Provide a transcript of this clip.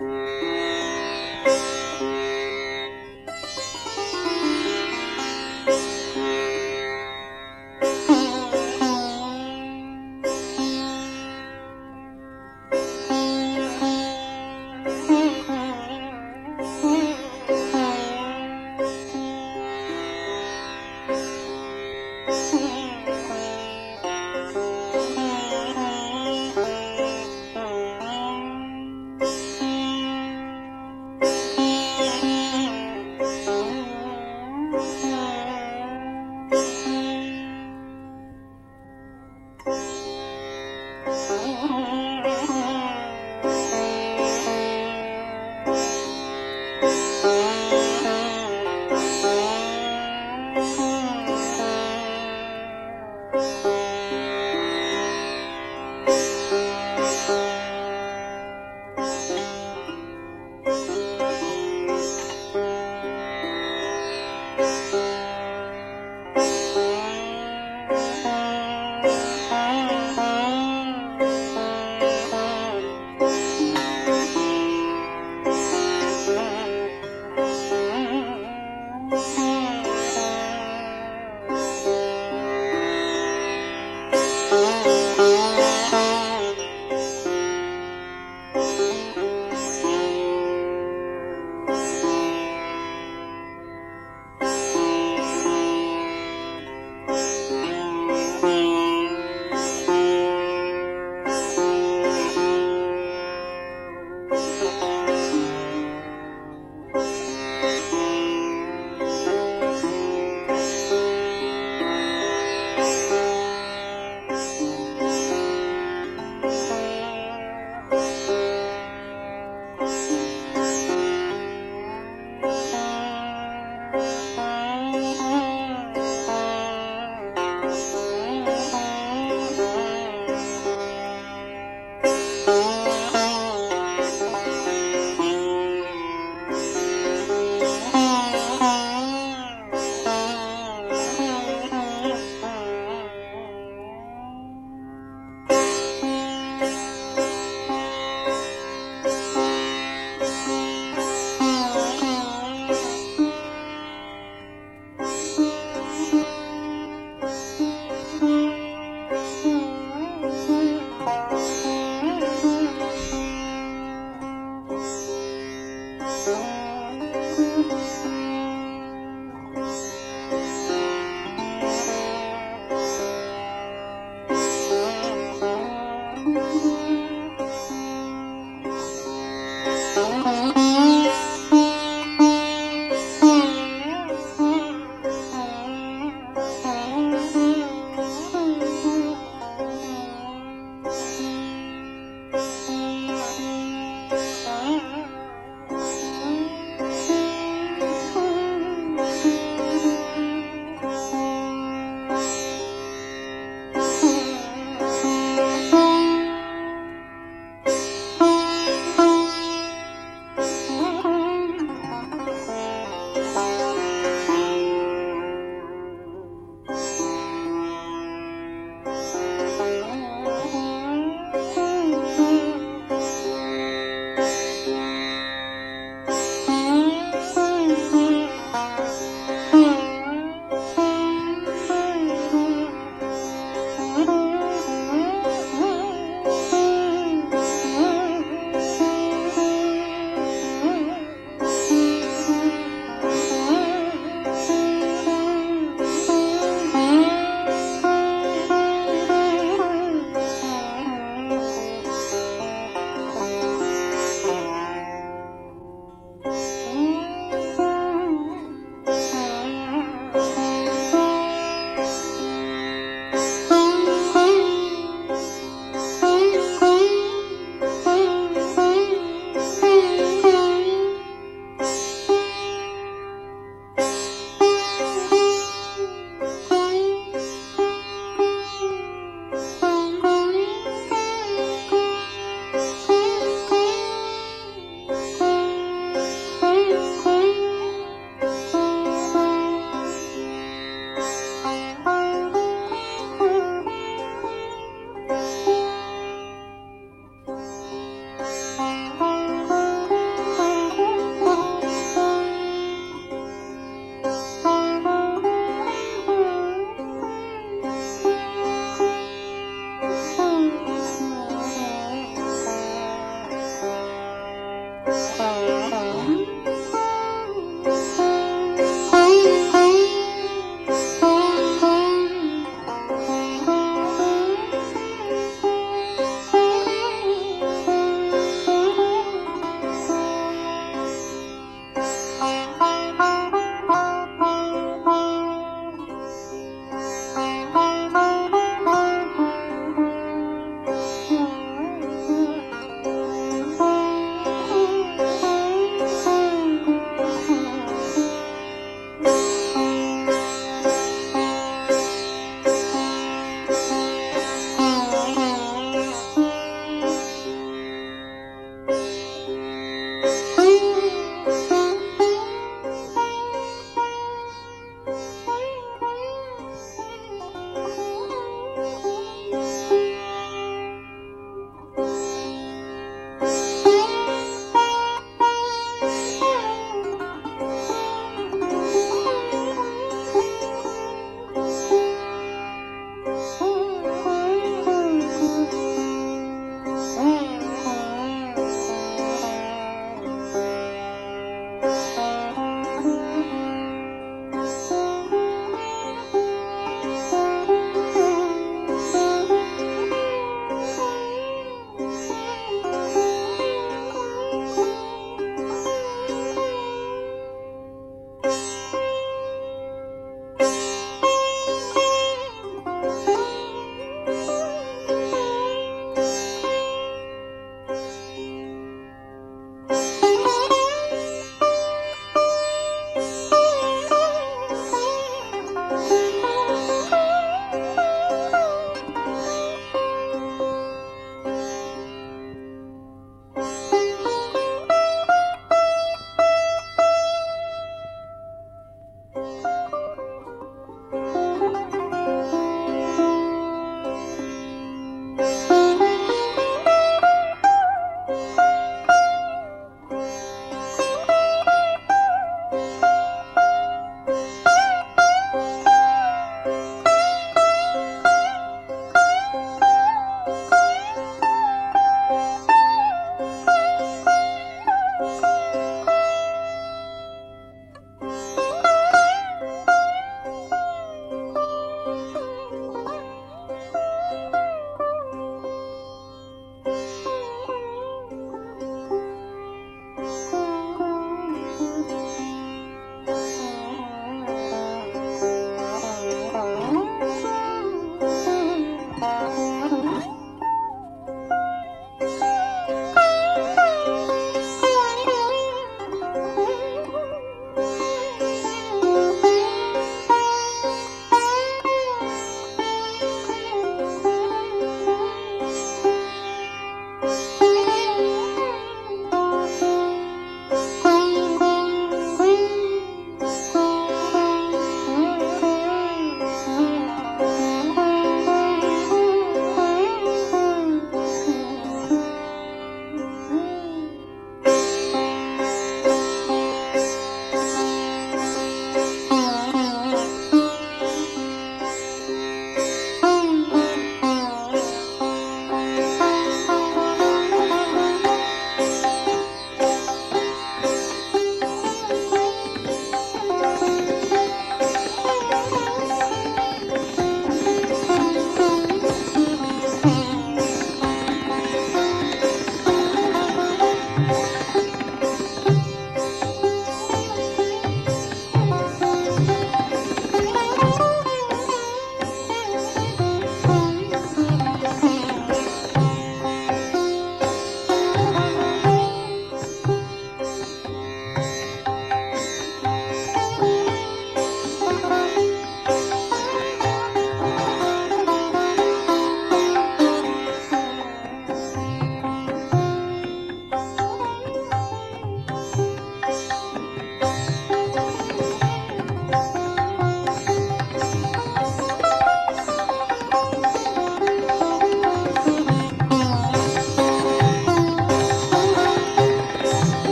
Mm-hmm.